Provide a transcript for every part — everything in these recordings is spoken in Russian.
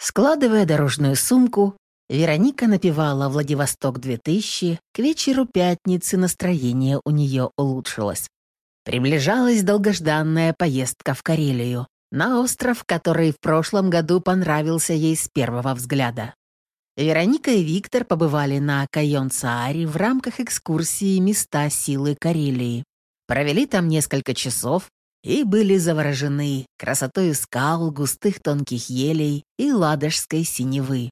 Складывая дорожную сумку, Вероника напевала «Владивосток-2000», к вечеру пятницы настроение у нее улучшилось. Приближалась долгожданная поездка в Карелию, на остров, который в прошлом году понравился ей с первого взгляда. Вероника и Виктор побывали на Кайон-Сааре в рамках экскурсии «Места силы Карелии». Провели там несколько часов и были заворожены красотой скал, густых тонких елей и ладожской синевы.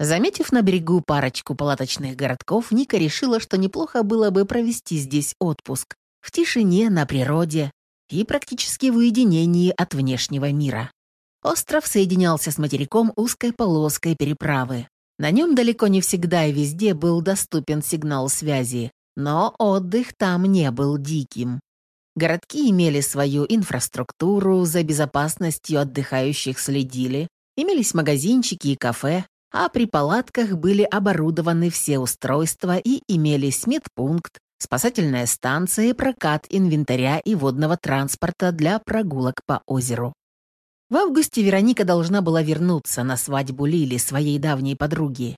Заметив на берегу парочку палаточных городков, Ника решила, что неплохо было бы провести здесь отпуск, в тишине, на природе и практически в уединении от внешнего мира. Остров соединялся с материком узкой полоской переправы. На нем далеко не всегда и везде был доступен сигнал связи, но отдых там не был диким. Городки имели свою инфраструктуру, за безопасностью отдыхающих следили, имелись магазинчики и кафе, а при палатках были оборудованы все устройства и имелись медпункт, спасательная станция прокат инвентаря и водного транспорта для прогулок по озеру. В августе Вероника должна была вернуться на свадьбу Лили, своей давней подруги.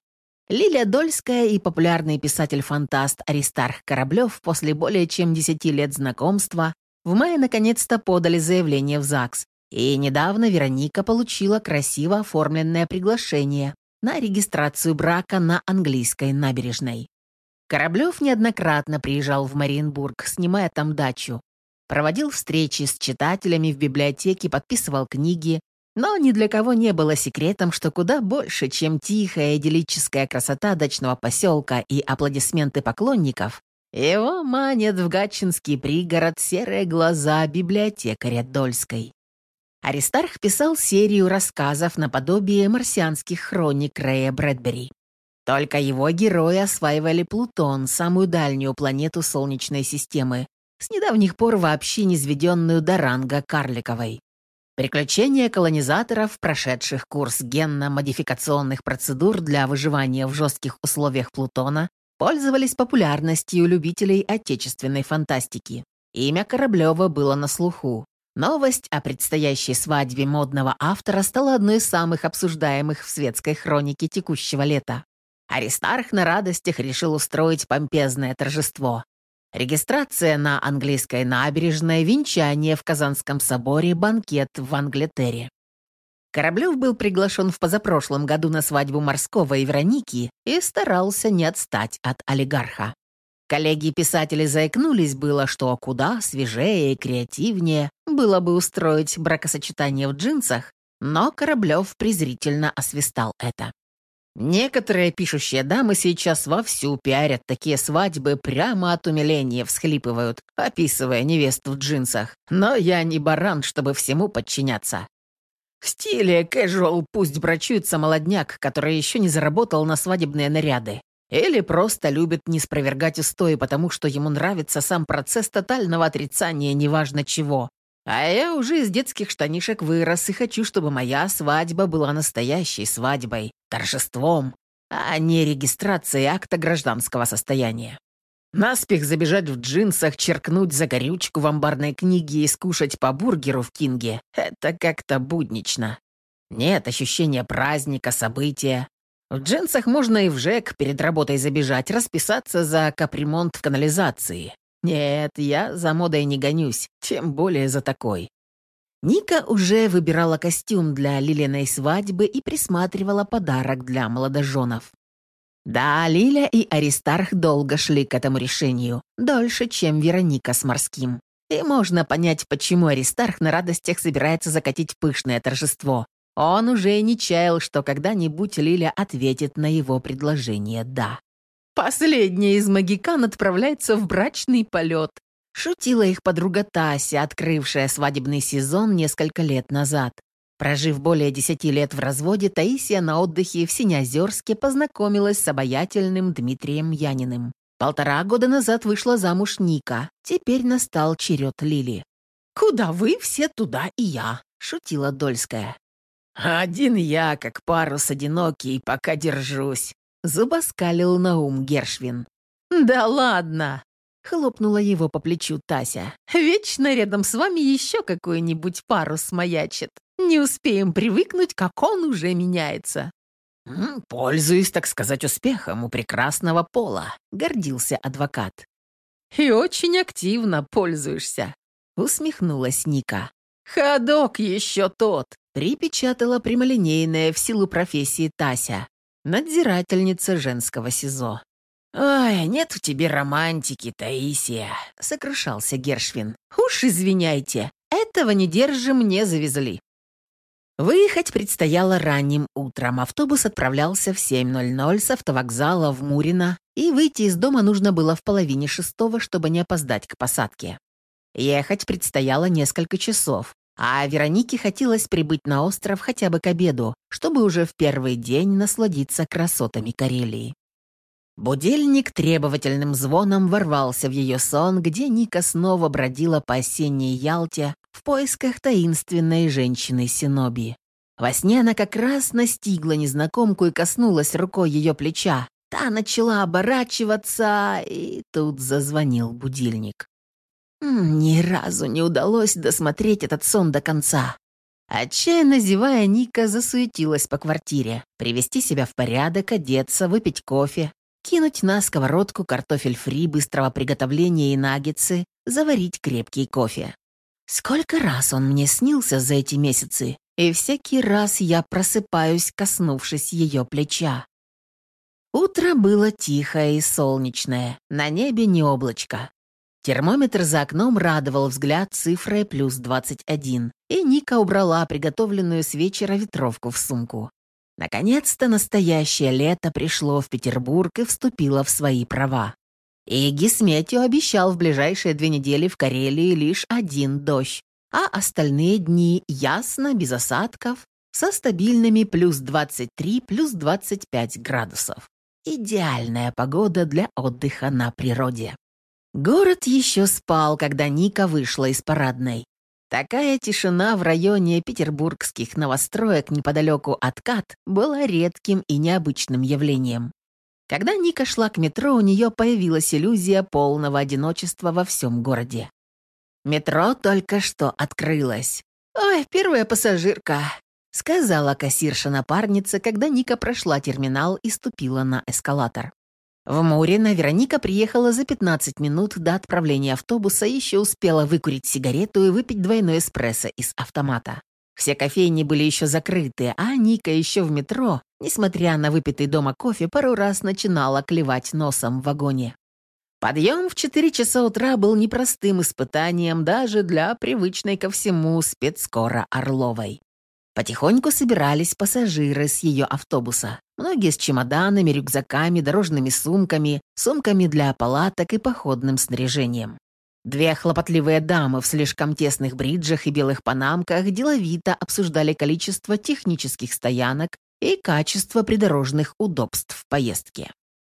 Лилия Дольская и популярный писатель-фантаст Аристарх Кораблев после более чем 10 лет знакомства в мае наконец-то подали заявление в ЗАГС, и недавно Вероника получила красиво оформленное приглашение на регистрацию брака на английской набережной. Кораблев неоднократно приезжал в Мариенбург, снимая там дачу. Проводил встречи с читателями в библиотеке, подписывал книги, но ни для кого не было секретом, что куда больше, чем тихая идиллическая красота дачного поселка и аплодисменты поклонников, его манят в Гатчинский пригород серые глаза библиотекаря Дольской. Аристарх писал серию рассказов наподобие марсианских хроник Рэя Брэдбери. Только его герои осваивали Плутон, самую дальнюю планету Солнечной системы, с недавних пор вообще низведенную до ранга карликовой. Приключения колонизаторов, прошедших курс генно-модификационных процедур для выживания в жестких условиях Плутона, пользовались популярностью любителей отечественной фантастики. Имя Кораблева было на слуху. Новость о предстоящей свадьбе модного автора стала одной из самых обсуждаемых в светской хронике текущего лета. Аристарх на радостях решил устроить помпезное торжество. Регистрация на английской набережной, венчание в Казанском соборе, банкет в Англитере. Кораблев был приглашен в позапрошлом году на свадьбу Морского и Вероники и старался не отстать от олигарха. Коллеги-писатели заикнулись было, что куда свежее и креативнее было бы устроить бракосочетание в джинсах, но Кораблев презрительно освистал это. Некоторые пишущие дамы сейчас вовсю пиарят такие свадьбы, прямо от умиления всхлипывают, описывая невесту в джинсах. Но я не баран, чтобы всему подчиняться. В стиле casual пусть брачуется молодняк, который еще не заработал на свадебные наряды. Или просто любит не спровергать устои, потому что ему нравится сам процесс тотального отрицания неважно чего. А я уже из детских штанишек вырос и хочу, чтобы моя свадьба была настоящей свадьбой, торжеством, а не регистрацией акта гражданского состояния. Наспех забежать в джинсах, черкнуть за горючку в амбарной книге и скушать по бургеру в Кинге — это как-то буднично. Нет ощущения праздника, события. В джинсах можно и в ЖЭК перед работой забежать, расписаться за капремонт в канализации. Нет, я за модой не гонюсь, тем более за такой. Ника уже выбирала костюм для Лилиной свадьбы и присматривала подарок для молодоженов. Да, Лиля и Аристарх долго шли к этому решению, дольше, чем Вероника с Морским. И можно понять, почему Аристарх на радостях собирается закатить пышное торжество. Он уже не чаял, что когда-нибудь Лиля ответит на его предложение «да». Последняя из магикан отправляется в брачный полет. Шутила их подруга Тася, открывшая свадебный сезон несколько лет назад. Прожив более десяти лет в разводе, Таисия на отдыхе в Синязерске познакомилась с обаятельным Дмитрием Яниным. Полтора года назад вышла замуж Ника. Теперь настал черед Лили. «Куда вы, все туда и я», — шутила Дольская. «Один я, как парус одинокий, пока держусь», — зубоскалил Наум Гершвин. «Да ладно!» — хлопнула его по плечу Тася. «Вечно рядом с вами еще какой-нибудь парус маячит». Не успеем привыкнуть, как он уже меняется». «Пользуюсь, так сказать, успехом у прекрасного пола», — гордился адвокат. «И очень активно пользуешься», — усмехнулась Ника. «Ходок еще тот», — припечатала прямолинейная в силу профессии Тася, надзирательница женского СИЗО. «Ой, нет в тебе романтики, Таисия», — сокрушался Гершвин. «Уж извиняйте, этого не держим, не завезли». Выехать предстояло ранним утром. Автобус отправлялся в 7.00 с автовокзала в Мурино, и выйти из дома нужно было в половине шестого, чтобы не опоздать к посадке. Ехать предстояло несколько часов, а Веронике хотелось прибыть на остров хотя бы к обеду, чтобы уже в первый день насладиться красотами Карелии. Будильник требовательным звоном ворвался в ее сон, где Ника снова бродила по осенней Ялте в поисках таинственной женщины Синоби. Во сне она как раз настигла незнакомку и коснулась рукой ее плеча. Та начала оборачиваться, и тут зазвонил будильник. Ни разу не удалось досмотреть этот сон до конца. Отчаянно зевая, Ника засуетилась по квартире. Привести себя в порядок, одеться, выпить кофе, кинуть на сковородку картофель фри быстрого приготовления и наггетсы, заварить крепкий кофе. Сколько раз он мне снился за эти месяцы, и всякий раз я просыпаюсь, коснувшись ее плеча. Утро было тихое и солнечное, на небе не облачко. Термометр за окном радовал взгляд цифрой плюс 21, и Ника убрала приготовленную с вечера ветровку в сумку. Наконец-то настоящее лето пришло в Петербург и вступило в свои права. И Гисметио обещал в ближайшие две недели в Карелии лишь один дождь, а остальные дни ясно, без осадков, со стабильными плюс 23, плюс 25 градусов. Идеальная погода для отдыха на природе. Город еще спал, когда Ника вышла из парадной. Такая тишина в районе петербургских новостроек неподалеку от КАТ была редким и необычным явлением. Когда Ника шла к метро, у нее появилась иллюзия полного одиночества во всем городе. Метро только что открылось. «Ой, первая пассажирка», — сказала кассирша-напарница, когда Ника прошла терминал и ступила на эскалатор. В Мурино Вероника приехала за 15 минут до отправления автобуса и еще успела выкурить сигарету и выпить двойной эспрессо из автомата. Все кофейни были еще закрыты, а Ника еще в метро, несмотря на выпитый дома кофе, пару раз начинала клевать носом в вагоне. Подъем в 4 часа утра был непростым испытанием даже для привычной ко всему спецскора Орловой. Потихоньку собирались пассажиры с ее автобуса. Многие с чемоданами, рюкзаками, дорожными сумками, сумками для палаток и походным снаряжением. Две хлопотливые дамы в слишком тесных бриджах и белых панамках деловито обсуждали количество технических стоянок и качество придорожных удобств в поездке.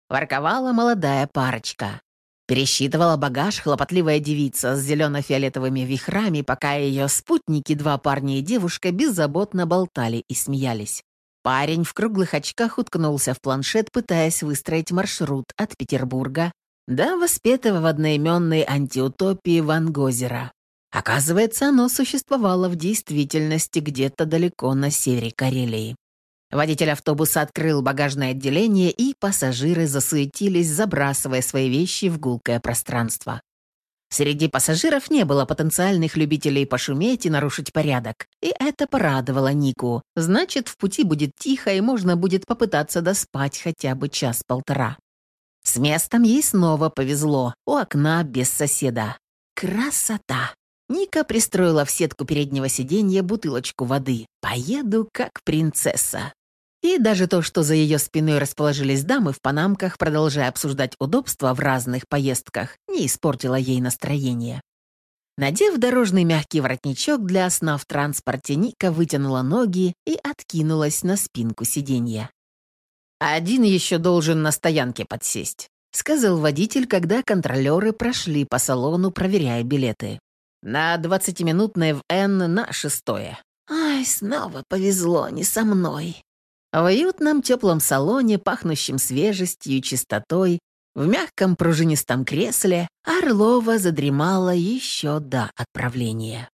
Ворковала молодая парочка. Пересчитывала багаж хлопотливая девица с зелено-фиолетовыми вихрами, пока ее спутники, два парня и девушка, беззаботно болтали и смеялись. Парень в круглых очках уткнулся в планшет, пытаясь выстроить маршрут от Петербурга до воспетого в одноименной антиутопии Ван Гозера. Оказывается, оно существовало в действительности где-то далеко на севере Карелии. Водитель автобуса открыл багажное отделение, и пассажиры засуетились, забрасывая свои вещи в гулкое пространство. Среди пассажиров не было потенциальных любителей пошуметь и нарушить порядок. И это порадовало Нику. Значит, в пути будет тихо, и можно будет попытаться доспать хотя бы час-полтора. С местом ей снова повезло. У окна без соседа. Красота! Ника пристроила в сетку переднего сиденья бутылочку воды. «Поеду как принцесса». И даже то, что за ее спиной расположились дамы в панамках, продолжая обсуждать удобства в разных поездках, не испортило ей настроение. Надев дорожный мягкий воротничок для сна в транспорте, Ника вытянула ноги и откинулась на спинку сиденья. «Один еще должен на стоянке подсесть», — сказал водитель, когда контролеры прошли по салону, проверяя билеты. «На 20-минутное в Н на шестое». «Ай, снова повезло, не со мной», в уютном теплом салоне, пахнущем свежестью и чистотой, в мягком пружинистом кресле Орлова задремала еще до отправления.